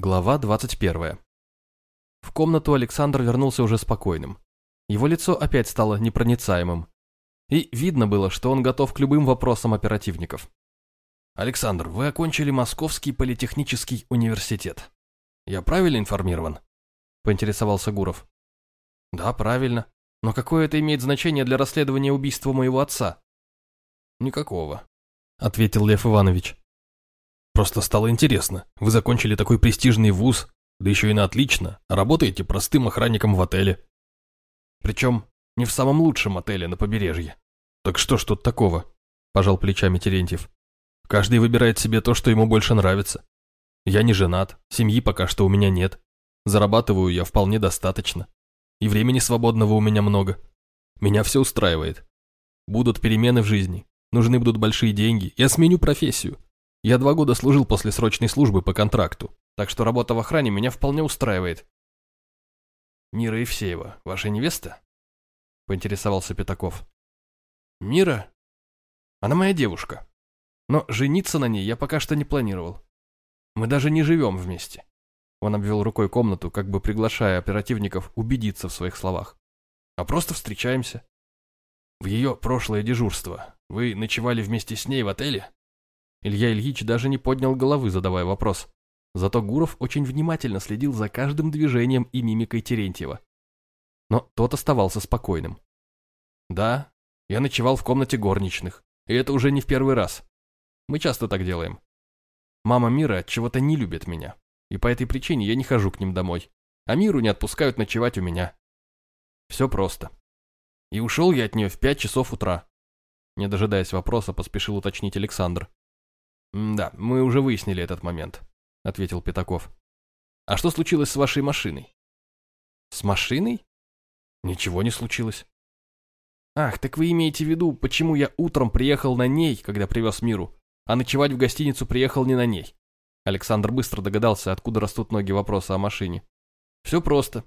Глава 21. В комнату Александр вернулся уже спокойным. Его лицо опять стало непроницаемым. И видно было, что он готов к любым вопросам оперативников. «Александр, вы окончили Московский политехнический университет. Я правильно информирован?» – поинтересовался Гуров. «Да, правильно. Но какое это имеет значение для расследования убийства моего отца?» «Никакого», – ответил Лев Иванович. Просто стало интересно. Вы закончили такой престижный вуз, да еще и на отлично, работаете простым охранником в отеле. Причем не в самом лучшем отеле на побережье. Так что ж тут такого? Пожал плечами Терентьев. Каждый выбирает себе то, что ему больше нравится. Я не женат, семьи пока что у меня нет. Зарабатываю я вполне достаточно. И времени свободного у меня много. Меня все устраивает. Будут перемены в жизни, нужны будут большие деньги, я сменю профессию. Я два года служил после срочной службы по контракту, так что работа в охране меня вполне устраивает. Мира Евсеева, ваша невеста? Поинтересовался Пятаков. Мира? Она моя девушка. Но жениться на ней я пока что не планировал. Мы даже не живем вместе. Он обвел рукой комнату, как бы приглашая оперативников убедиться в своих словах. А просто встречаемся. В ее прошлое дежурство. Вы ночевали вместе с ней в отеле? Илья Ильич даже не поднял головы, задавая вопрос. Зато Гуров очень внимательно следил за каждым движением и мимикой Терентьева. Но тот оставался спокойным. «Да, я ночевал в комнате горничных, и это уже не в первый раз. Мы часто так делаем. Мама Мира чего-то не любит меня, и по этой причине я не хожу к ним домой, а Миру не отпускают ночевать у меня. Все просто. И ушел я от нее в пять часов утра». Не дожидаясь вопроса, поспешил уточнить Александр. «Да, мы уже выяснили этот момент», — ответил Пятаков. «А что случилось с вашей машиной?» «С машиной?» «Ничего не случилось». «Ах, так вы имеете в виду, почему я утром приехал на ней, когда привез Миру, а ночевать в гостиницу приехал не на ней?» Александр быстро догадался, откуда растут ноги вопроса о машине. «Все просто.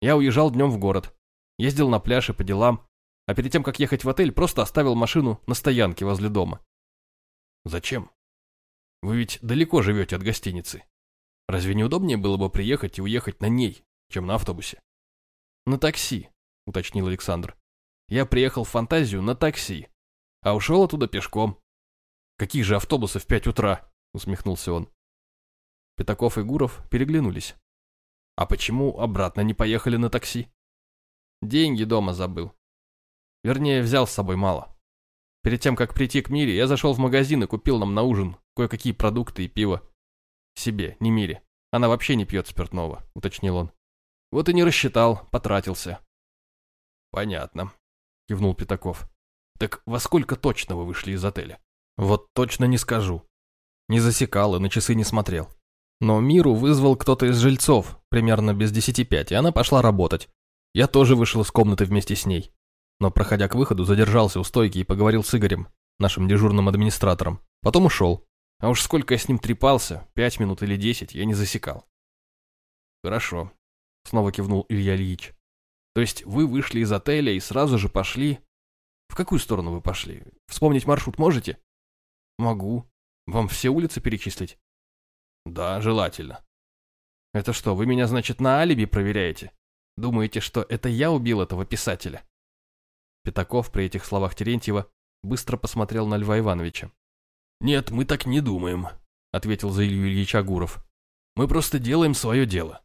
Я уезжал днем в город, ездил на пляж и по делам, а перед тем, как ехать в отель, просто оставил машину на стоянке возле дома». «Зачем?» Вы ведь далеко живете от гостиницы. Разве не удобнее было бы приехать и уехать на ней, чем на автобусе? На такси, уточнил Александр. Я приехал в фантазию на такси, а ушел оттуда пешком. Какие же автобусы в пять утра? Усмехнулся он. Пятаков и Гуров переглянулись. А почему обратно не поехали на такси? Деньги дома забыл. Вернее, взял с собой мало. Перед тем, как прийти к Мире, я зашел в магазин и купил нам на ужин кое-какие продукты и пиво. Себе, не Мире. Она вообще не пьет спиртного, уточнил он. Вот и не рассчитал, потратился. Понятно, кивнул Пятаков. Так во сколько точно вы вышли из отеля? Вот точно не скажу. Не засекал и на часы не смотрел. Но Миру вызвал кто-то из жильцов, примерно без десяти пять, и она пошла работать. Я тоже вышел из комнаты вместе с ней но, проходя к выходу, задержался у стойки и поговорил с Игорем, нашим дежурным администратором. Потом ушел. А уж сколько я с ним трепался, пять минут или десять, я не засекал. Хорошо, снова кивнул Илья Ильич. То есть вы вышли из отеля и сразу же пошли... В какую сторону вы пошли? Вспомнить маршрут можете? Могу. Вам все улицы перечислить? Да, желательно. Это что, вы меня, значит, на алиби проверяете? Думаете, что это я убил этого писателя? Пятаков при этих словах Терентьева быстро посмотрел на Льва Ивановича. «Нет, мы так не думаем», — ответил за Илью Ильича Гуров. «Мы просто делаем свое дело.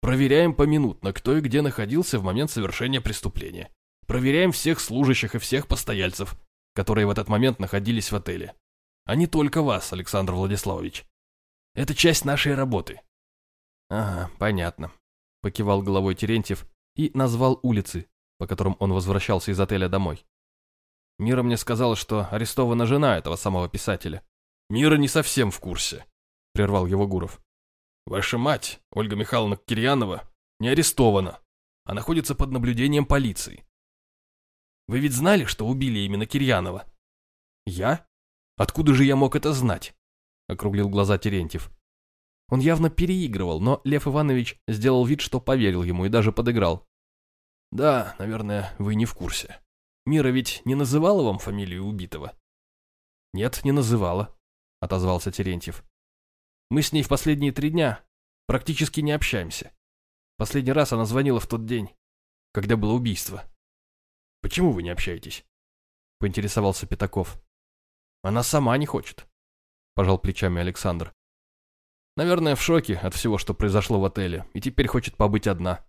Проверяем поминутно, кто и где находился в момент совершения преступления. Проверяем всех служащих и всех постояльцев, которые в этот момент находились в отеле. А не только вас, Александр Владиславович. Это часть нашей работы». «Ага, понятно», — покивал головой Терентьев и назвал улицы, по которым он возвращался из отеля домой. Мира мне сказала, что арестована жена этого самого писателя. Мира не совсем в курсе, прервал его Гуров. Ваша мать, Ольга Михайловна Кирьянова, не арестована, а находится под наблюдением полиции. Вы ведь знали, что убили именно Кирьянова? Я? Откуда же я мог это знать? Округлил глаза Терентьев. Он явно переигрывал, но Лев Иванович сделал вид, что поверил ему и даже подыграл. Да, наверное, вы не в курсе. Мира ведь не называла вам фамилию убитого? Нет, не называла, отозвался Терентьев. Мы с ней в последние три дня практически не общаемся. Последний раз она звонила в тот день, когда было убийство. Почему вы не общаетесь? Поинтересовался Пятаков. Она сама не хочет, пожал плечами Александр. Наверное, в шоке от всего, что произошло в отеле, и теперь хочет побыть одна.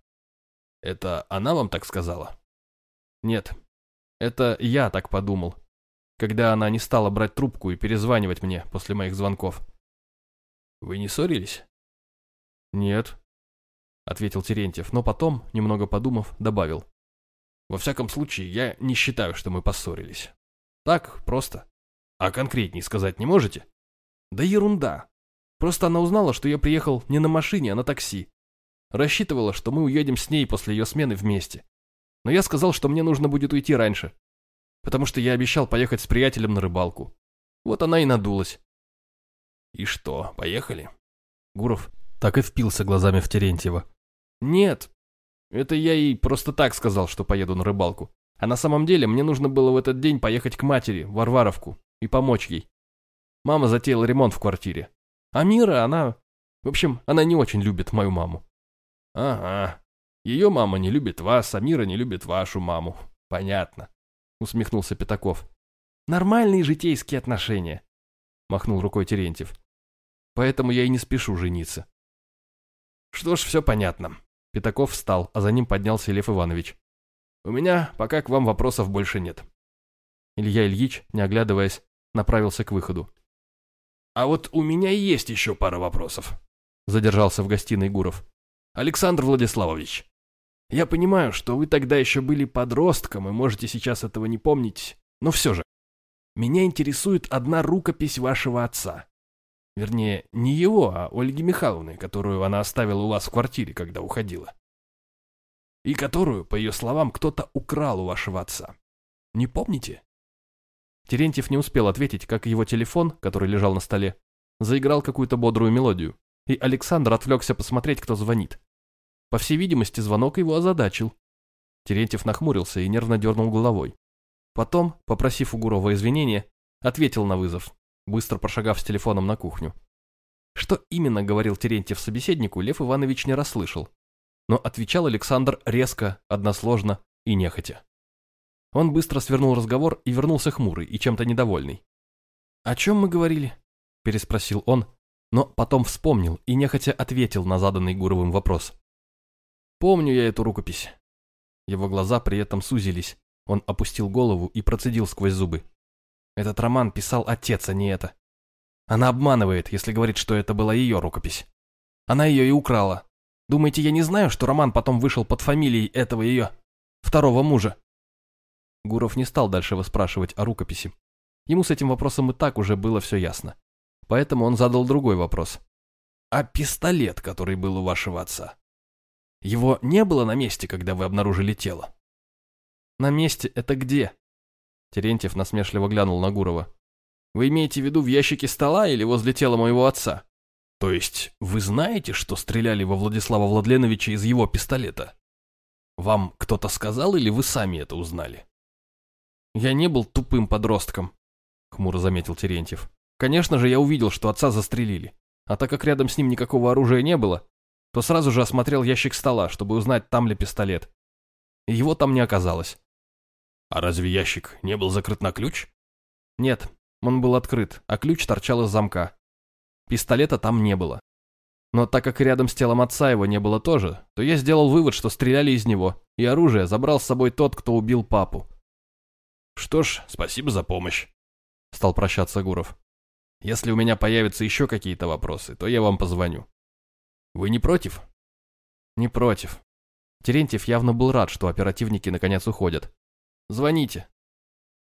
Это она вам так сказала? Нет, это я так подумал, когда она не стала брать трубку и перезванивать мне после моих звонков. Вы не ссорились? Нет, ответил Терентьев, но потом, немного подумав, добавил. Во всяком случае, я не считаю, что мы поссорились. Так, просто. А конкретней сказать не можете? Да ерунда. Просто она узнала, что я приехал не на машине, а на такси. Рассчитывала, что мы уедем с ней после ее смены вместе. Но я сказал, что мне нужно будет уйти раньше, потому что я обещал поехать с приятелем на рыбалку. Вот она и надулась. И что, поехали? Гуров так и впился глазами в Терентьева. Нет, это я ей просто так сказал, что поеду на рыбалку. А на самом деле мне нужно было в этот день поехать к матери, в Варваровку, и помочь ей. Мама затеяла ремонт в квартире. А Мира, она... В общем, она не очень любит мою маму. Ага. Ее мама не любит вас, а Мира не любит вашу маму. Понятно. Усмехнулся Пятаков. Нормальные житейские отношения. Махнул рукой Терентьев. Поэтому я и не спешу жениться. Что ж, все понятно. Пятаков встал, а за ним поднялся Лев Иванович. У меня пока к вам вопросов больше нет. Илья Ильич, не оглядываясь, направился к выходу. «А вот у меня есть еще пара вопросов», — задержался в гостиной Гуров. «Александр Владиславович, я понимаю, что вы тогда еще были подростком и можете сейчас этого не помнить, но все же, меня интересует одна рукопись вашего отца. Вернее, не его, а Ольги Михайловны, которую она оставила у вас в квартире, когда уходила. И которую, по ее словам, кто-то украл у вашего отца. Не помните?» Терентьев не успел ответить, как его телефон, который лежал на столе, заиграл какую-то бодрую мелодию, и Александр отвлекся посмотреть, кто звонит. По всей видимости, звонок его озадачил. Терентьев нахмурился и нервно дернул головой. Потом, попросив у Гурова извинения, ответил на вызов, быстро прошагав с телефоном на кухню. Что именно говорил Терентьев собеседнику, Лев Иванович не расслышал. Но отвечал Александр резко, односложно и нехотя. Он быстро свернул разговор и вернулся хмурый и чем-то недовольный. «О чем мы говорили?» – переспросил он, но потом вспомнил и нехотя ответил на заданный Гуровым вопрос. «Помню я эту рукопись». Его глаза при этом сузились. Он опустил голову и процедил сквозь зубы. Этот роман писал отец, а не это. Она обманывает, если говорит, что это была ее рукопись. Она ее и украла. Думаете, я не знаю, что роман потом вышел под фамилией этого ее второго мужа? Гуров не стал дальше выспрашивать о рукописи. Ему с этим вопросом и так уже было все ясно. Поэтому он задал другой вопрос. «А пистолет, который был у вашего отца? Его не было на месте, когда вы обнаружили тело?» «На месте это где?» Терентьев насмешливо глянул на Гурова. «Вы имеете в виду в ящике стола или возле тела моего отца?» «То есть вы знаете, что стреляли во Владислава Владленовича из его пистолета? Вам кто-то сказал или вы сами это узнали?» «Я не был тупым подростком», — хмуро заметил Терентьев. «Конечно же, я увидел, что отца застрелили. А так как рядом с ним никакого оружия не было, то сразу же осмотрел ящик стола, чтобы узнать, там ли пистолет. И его там не оказалось». «А разве ящик не был закрыт на ключ?» «Нет, он был открыт, а ключ торчал из замка. Пистолета там не было. Но так как рядом с телом отца его не было тоже, то я сделал вывод, что стреляли из него, и оружие забрал с собой тот, кто убил папу. «Что ж, спасибо за помощь», — стал прощаться Гуров. «Если у меня появятся еще какие-то вопросы, то я вам позвоню». «Вы не против?» «Не против». Терентьев явно был рад, что оперативники наконец уходят. «Звоните».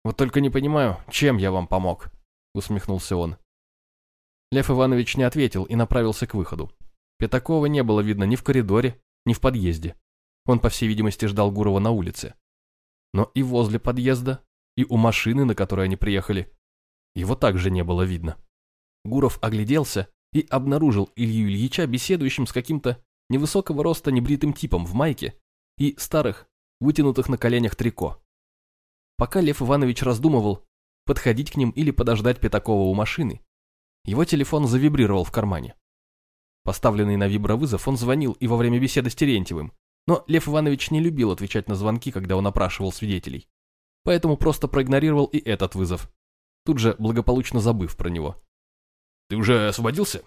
«Вот только не понимаю, чем я вам помог», — усмехнулся он. Лев Иванович не ответил и направился к выходу. Пятакова не было видно ни в коридоре, ни в подъезде. Он, по всей видимости, ждал Гурова на улице. Но и возле подъезда и у машины, на которой они приехали. Его также не было видно. Гуров огляделся и обнаружил Илью Ильича беседующим с каким-то невысокого роста небритым типом в майке и старых, вытянутых на коленях трико. Пока Лев Иванович раздумывал, подходить к ним или подождать Пятакова у машины, его телефон завибрировал в кармане. Поставленный на вибровызов, он звонил и во время беседы с Терентьевым, но Лев Иванович не любил отвечать на звонки, когда он опрашивал свидетелей. Поэтому просто проигнорировал и этот вызов, тут же благополучно забыв про него. «Ты уже освободился?»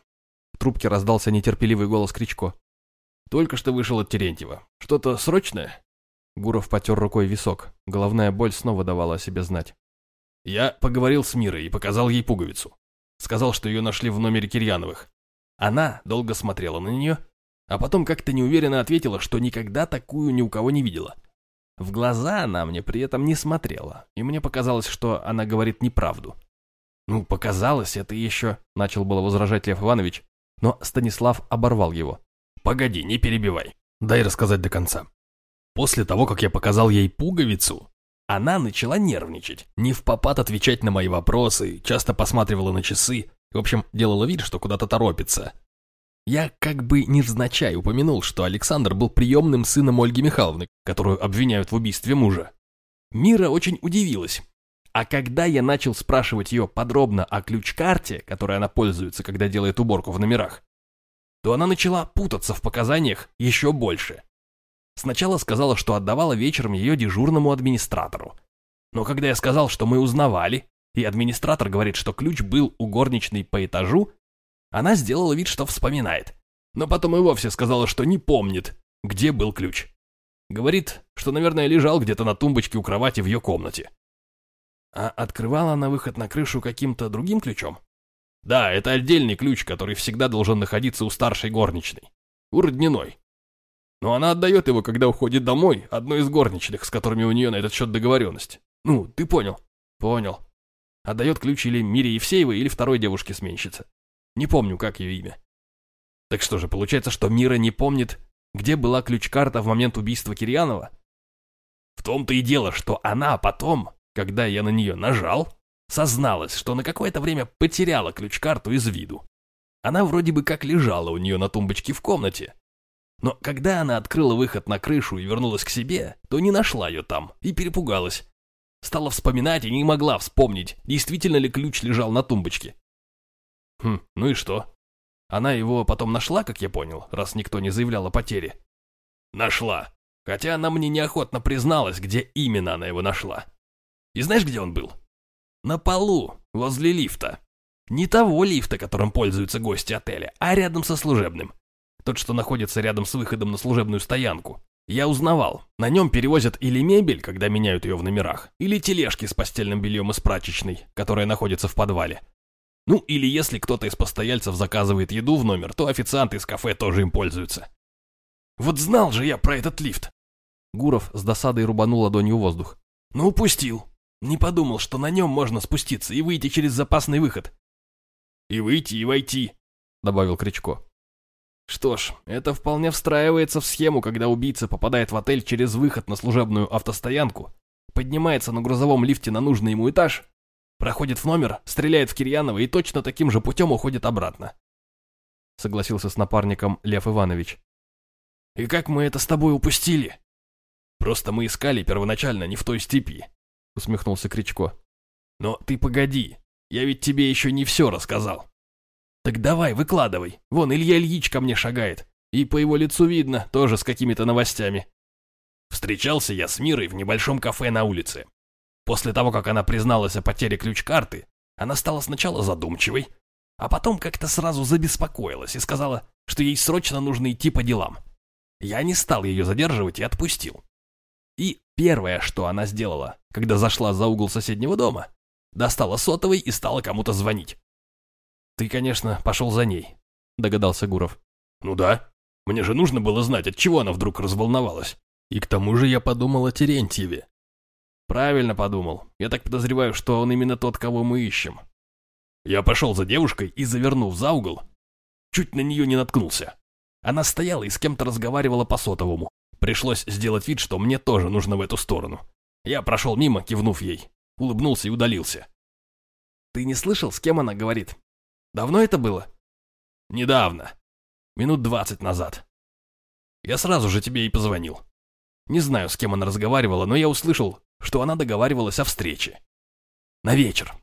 В трубке раздался нетерпеливый голос Кричко. «Только что вышел от Терентьева. Что-то срочное?» Гуров потер рукой висок. Головная боль снова давала о себе знать. «Я поговорил с Мирой и показал ей пуговицу. Сказал, что ее нашли в номере Кирьяновых. Она долго смотрела на нее, а потом как-то неуверенно ответила, что никогда такую ни у кого не видела. В глаза она мне при этом не смотрела, и мне показалось, что она говорит неправду. «Ну, показалось, это еще...» — начал было возражать Лев Иванович, но Станислав оборвал его. «Погоди, не перебивай. Дай рассказать до конца. После того, как я показал ей пуговицу, она начала нервничать, не в попад отвечать на мои вопросы, часто посматривала на часы, в общем, делала вид, что куда-то торопится. Я как бы невзначай упомянул, что Александр был приемным сыном Ольги Михайловны, которую обвиняют в убийстве мужа. Мира очень удивилась. А когда я начал спрашивать ее подробно о ключ-карте, которой она пользуется, когда делает уборку в номерах, то она начала путаться в показаниях еще больше. Сначала сказала, что отдавала вечером ее дежурному администратору. Но когда я сказал, что мы узнавали, и администратор говорит, что ключ был у горничной по этажу, она сделала вид, что вспоминает. Но потом и вовсе сказала, что не помнит, где был ключ. Говорит, что, наверное, лежал где-то на тумбочке у кровати в ее комнате. А открывала она выход на крышу каким-то другим ключом? Да, это отдельный ключ, который всегда должен находиться у старшей горничной. У родниной. Но она отдает его, когда уходит домой, одной из горничных, с которыми у нее на этот счет договоренность. Ну, ты понял? Понял. Отдает ключ или Мире Евсеевой, или второй девушке-сменщице. Не помню, как ее имя. Так что же, получается, что Мира не помнит, где была ключ-карта в момент убийства Кирьянова? В том-то и дело, что она потом, когда я на нее нажал, созналась, что на какое-то время потеряла ключ-карту из виду. Она вроде бы как лежала у нее на тумбочке в комнате. Но когда она открыла выход на крышу и вернулась к себе, то не нашла ее там и перепугалась. Стала вспоминать и не могла вспомнить, действительно ли ключ лежал на тумбочке. Хм, ну и что? Она его потом нашла, как я понял, раз никто не заявлял о потере. Нашла. Хотя она мне неохотно призналась, где именно она его нашла. И знаешь, где он был? На полу, возле лифта. Не того лифта, которым пользуются гости отеля, а рядом со служебным. Тот, что находится рядом с выходом на служебную стоянку. Я узнавал, на нем перевозят или мебель, когда меняют ее в номерах, или тележки с постельным бельем из прачечной, которая находится в подвале. Ну, или если кто-то из постояльцев заказывает еду в номер, то официанты из кафе тоже им пользуются. Вот знал же я про этот лифт. Гуров с досадой рубанул ладонью воздух. Ну, упустил. Не подумал, что на нем можно спуститься и выйти через запасный выход. И выйти, и войти, добавил Кричко. Что ж, это вполне встраивается в схему, когда убийца попадает в отель через выход на служебную автостоянку, поднимается на грузовом лифте на нужный ему этаж, проходит в номер, стреляет в Кирьянова и точно таким же путем уходит обратно. Согласился с напарником Лев Иванович. И как мы это с тобой упустили? Просто мы искали первоначально не в той степи, усмехнулся Кричко. Но ты погоди, я ведь тебе еще не все рассказал. «Так давай, выкладывай. Вон Илья Ильич ко мне шагает. И по его лицу видно, тоже с какими-то новостями». Встречался я с Мирой в небольшом кафе на улице. После того, как она призналась о потере ключ-карты, она стала сначала задумчивой, а потом как-то сразу забеспокоилась и сказала, что ей срочно нужно идти по делам. Я не стал ее задерживать и отпустил. И первое, что она сделала, когда зашла за угол соседнего дома, достала сотовый и стала кому-то звонить. «Ты, конечно, пошел за ней», — догадался Гуров. «Ну да. Мне же нужно было знать, от чего она вдруг разволновалась. И к тому же я подумал о Терентьеве». «Правильно подумал. Я так подозреваю, что он именно тот, кого мы ищем». Я пошел за девушкой и, завернув за угол, чуть на нее не наткнулся. Она стояла и с кем-то разговаривала по сотовому. Пришлось сделать вид, что мне тоже нужно в эту сторону. Я прошел мимо, кивнув ей, улыбнулся и удалился. «Ты не слышал, с кем она говорит?» Давно это было? Недавно. Минут двадцать назад. Я сразу же тебе и позвонил. Не знаю, с кем она разговаривала, но я услышал, что она договаривалась о встрече. На вечер.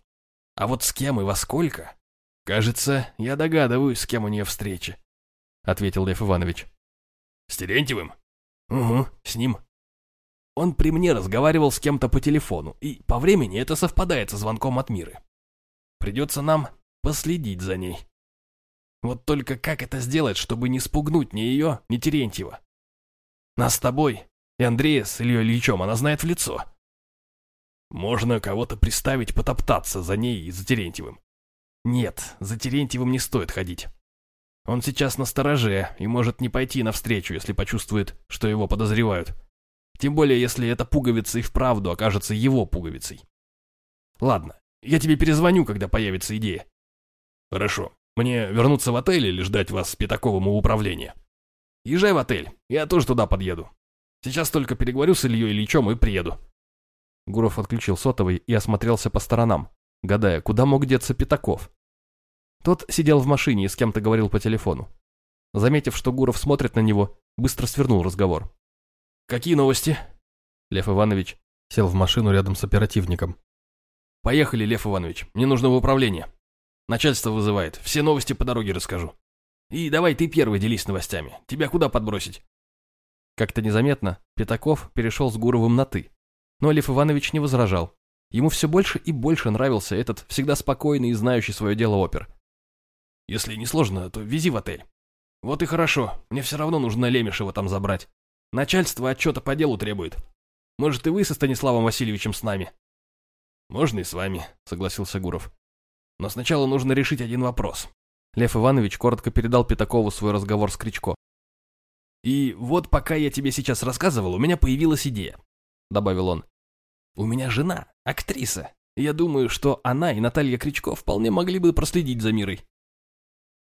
А вот с кем и во сколько? Кажется, я догадываюсь, с кем у нее встреча. — ответил Лев Иванович. «С Терентьевым?» «Угу, с ним. Он при мне разговаривал с кем-то по телефону, и по времени это совпадает со звонком от Миры. Придется нам последить за ней. Вот только как это сделать, чтобы не спугнуть ни ее, ни Терентьева? Нас с тобой и Андрея с Ильей Ильичом она знает в лицо. Можно кого-то приставить потоптаться за ней и за Терентьевым. Нет, за Терентьевым не стоит ходить. Он сейчас на стороже и может не пойти навстречу, если почувствует, что его подозревают. Тем более, если эта пуговица и вправду окажется его пуговицей. Ладно, я тебе перезвоню, когда появится идея. Хорошо. Мне вернуться в отель или ждать вас с Пятаковым у управления? Езжай в отель, я тоже туда подъеду. Сейчас только переговорю с Ильей Ильичем и приеду. Гуров отключил сотовый и осмотрелся по сторонам, гадая, куда мог деться Пятаков. Тот сидел в машине и с кем-то говорил по телефону. Заметив, что Гуров смотрит на него, быстро свернул разговор. «Какие новости?» Лев Иванович сел в машину рядом с оперативником. «Поехали, Лев Иванович, мне нужно в управление. Начальство вызывает, все новости по дороге расскажу. И давай ты первый делись новостями, тебя куда подбросить?» Как-то незаметно Пятаков перешел с Гуровым на «ты». Но Лев Иванович не возражал. Ему все больше и больше нравился этот всегда спокойный и знающий свое дело опер. «Если не сложно, то вези в отель». «Вот и хорошо, мне все равно нужно Лемешева там забрать. Начальство отчета по делу требует. Может, и вы со Станиславом Васильевичем с нами?» «Можно и с вами», — согласился Гуров. «Но сначала нужно решить один вопрос». Лев Иванович коротко передал Пятакову свой разговор с Кричко. «И вот пока я тебе сейчас рассказывал, у меня появилась идея», — добавил он. «У меня жена, актриса. Я думаю, что она и Наталья Кричко вполне могли бы проследить за Мирой».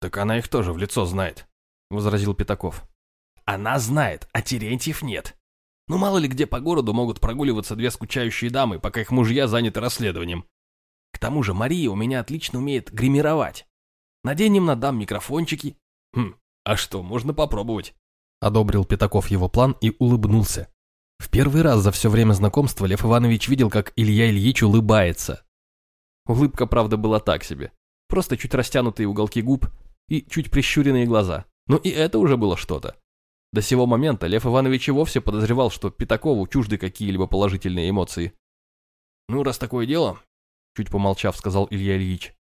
«Так она их тоже в лицо знает», — возразил Пятаков. «Она знает, а Терентьев нет. Ну мало ли где по городу могут прогуливаться две скучающие дамы, пока их мужья заняты расследованием. К тому же Мария у меня отлично умеет гримировать. Наденем на дам микрофончики. Хм, а что, можно попробовать. Одобрил Пятаков его план и улыбнулся. В первый раз за все время знакомства Лев Иванович видел, как Илья Ильич улыбается. Улыбка, правда, была так себе. Просто чуть растянутые уголки губ и чуть прищуренные глаза. Но и это уже было что-то. До сего момента Лев Иванович и вовсе подозревал, что Пятакову чужды какие-либо положительные эмоции. «Ну, раз такое дело», — чуть помолчав, сказал Илья Ильич,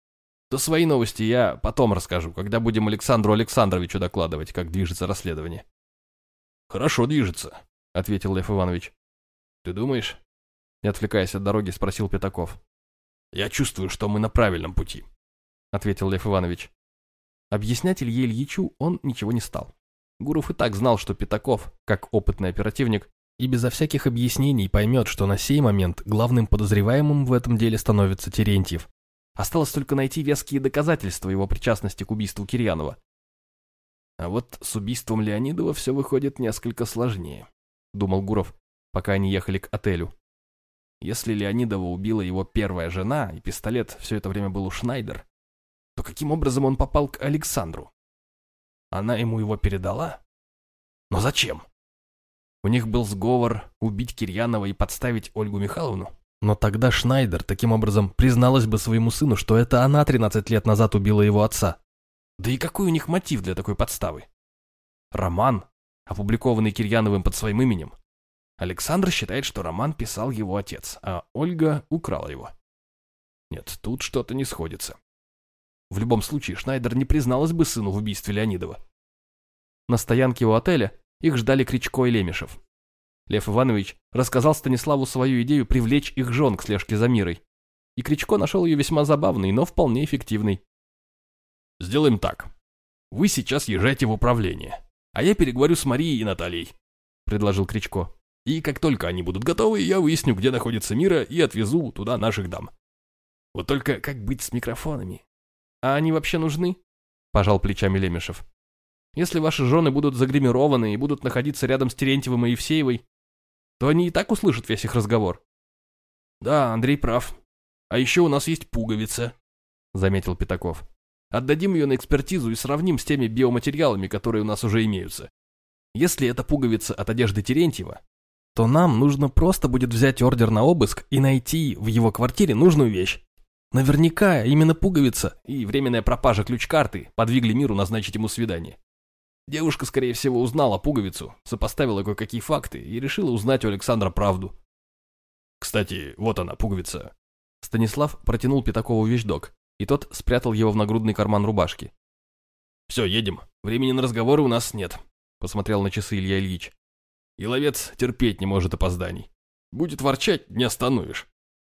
«то свои новости я потом расскажу, когда будем Александру Александровичу докладывать, как движется расследование». «Хорошо движется», — ответил Лев Иванович. «Ты думаешь?» Не отвлекаясь от дороги, спросил Пятаков. «Я чувствую, что мы на правильном пути», — ответил Лев Иванович. Объяснять Илье Ильичу он ничего не стал. Гуров и так знал, что Пятаков, как опытный оперативник, и безо всяких объяснений поймет, что на сей момент главным подозреваемым в этом деле становится Терентьев. Осталось только найти веские доказательства его причастности к убийству Кирьянова. А вот с убийством Леонидова все выходит несколько сложнее, думал Гуров, пока они ехали к отелю. Если Леонидова убила его первая жена, и пистолет все это время был у Шнайдер, то каким образом он попал к Александру? Она ему его передала? Но зачем? У них был сговор убить Кирьянова и подставить Ольгу Михайловну? Но тогда Шнайдер таким образом призналась бы своему сыну, что это она 13 лет назад убила его отца. Да и какой у них мотив для такой подставы? Роман, опубликованный Кирьяновым под своим именем. Александр считает, что роман писал его отец, а Ольга украла его. Нет, тут что-то не сходится. В любом случае, Шнайдер не призналась бы сыну в убийстве Леонидова. На стоянке у отеля их ждали Кричко и Лемешев. Лев Иванович рассказал Станиславу свою идею привлечь их жен к слежке за мирой. И Кричко нашел ее весьма забавной, но вполне эффективной. «Сделаем так. Вы сейчас езжайте в управление, а я переговорю с Марией и Натальей», — предложил Кричко. «И как только они будут готовы, я выясню, где находится Мира, и отвезу туда наших дам. Вот только как быть с микрофонами? А они вообще нужны?» — пожал плечами Лемешев. «Если ваши жены будут загримированы и будут находиться рядом с Терентьевым и Евсеевой, то они и так услышат весь их разговор». «Да, Андрей прав. А еще у нас есть пуговица», — заметил Пятаков. «Отдадим ее на экспертизу и сравним с теми биоматериалами, которые у нас уже имеются. Если это пуговица от одежды Терентьева, то нам нужно просто будет взять ордер на обыск и найти в его квартире нужную вещь. Наверняка именно пуговица и временная пропажа ключ-карты подвигли миру назначить ему свидание. Девушка, скорее всего, узнала пуговицу, сопоставила кое-какие факты и решила узнать у Александра правду. Кстати, вот она, пуговица. Станислав протянул Пятакову вещдок, и тот спрятал его в нагрудный карман рубашки. «Все, едем. Времени на разговоры у нас нет», — посмотрел на часы Илья Ильич. «И ловец терпеть не может опозданий. Будет ворчать, не остановишь».